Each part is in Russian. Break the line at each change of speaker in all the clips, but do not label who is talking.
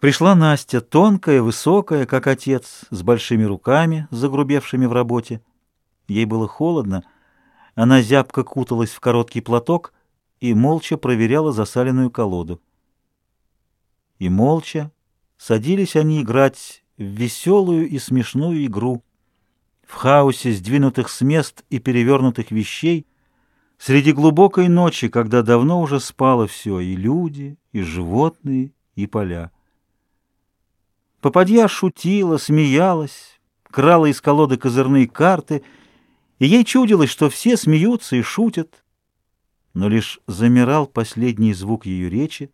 Пришла Настя, тонкая, высокая, как отец, с большими руками, загрубевшими в работе. Ей было холодно. Она зябко куталась в короткий платок и молча проверяла засаленную колоду. И молча садились они играть в веселую и смешную игру, в хаосе сдвинутых с мест и перевернутых вещей, среди глубокой ночи, когда давно уже спало все, и люди, и животные, и поля. Попадья шутила, смеялась, крала из колоды козырные карты, и ей чудилось, что все смеются и шутят. Но лишь замирал последний звук ее речи.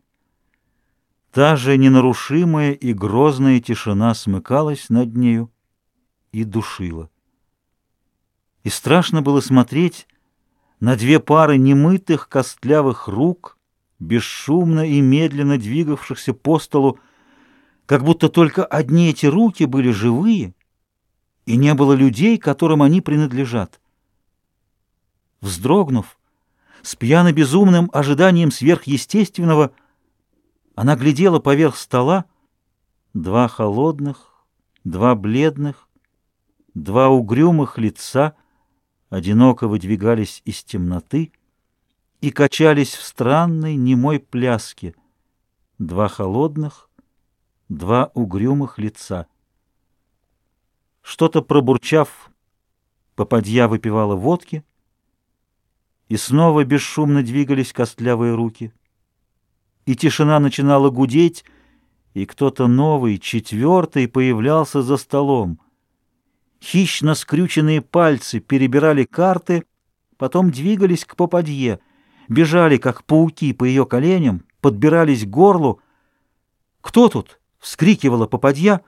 Та же ненарушимая и грозная тишина смыкалась над нею и душила. И страшно было смотреть на две пары немытых костлявых рук, бесшумно и медленно двигавшихся по столу, как будто только одни эти руки были живые, и не было людей, которым они принадлежат. Вздрогнув, с пьяно-безумным ожиданием сверхъестественного, она глядела поверх стола два холодных, два бледных, два угрюмых лица одиноко выдвигались из темноты и качались в странной немой пляске, два холодных, два угрюмых лица. Что-то пробурчав, попадья выпивала водки, и снова бесшумно двигались костлявые руки. И тишина начинала гудеть, и кто-то новый, четвертый, появлялся за столом. Хищно скрюченные пальцы перебирали карты, потом двигались к попадье, бежали, как пауки, по ее коленям, подбирались к горлу. «Кто тут?» Вскрикивала попадья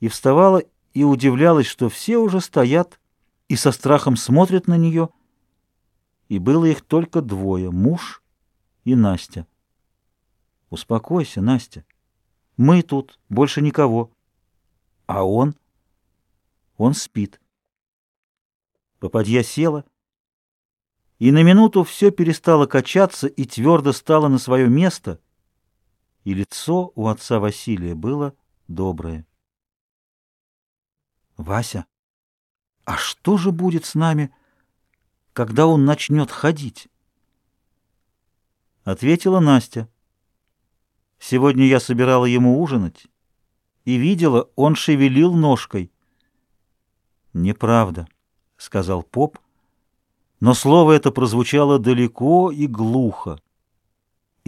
и вставала и удивлялась, что все уже стоят и со страхом смотрят на нее, и было их только двое — муж и Настя. «Успокойся, Настя. Мы тут, больше никого. А он? Он спит». Попадья села, и на минуту все перестало качаться и твердо стало на свое место — и лицо у отца Василия было доброе. «Вася, а что же будет с нами, когда он начнет ходить?» Ответила Настя. «Сегодня я собирала ему ужинать и видела, он шевелил ножкой». «Неправда», — сказал поп, но слово это прозвучало далеко и глухо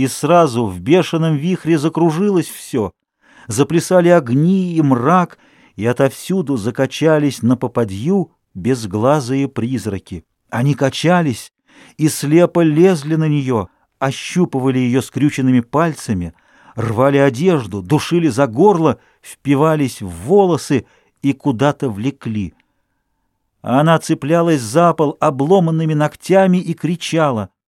и сразу в бешеном вихре закружилось все. Заплясали огни и мрак, и отовсюду закачались на попадью безглазые призраки. Они качались и слепо лезли на нее, ощупывали ее скрюченными пальцами, рвали одежду, душили за горло, впивались в волосы и куда-то влекли. Она цеплялась за пол обломанными ногтями и кричала —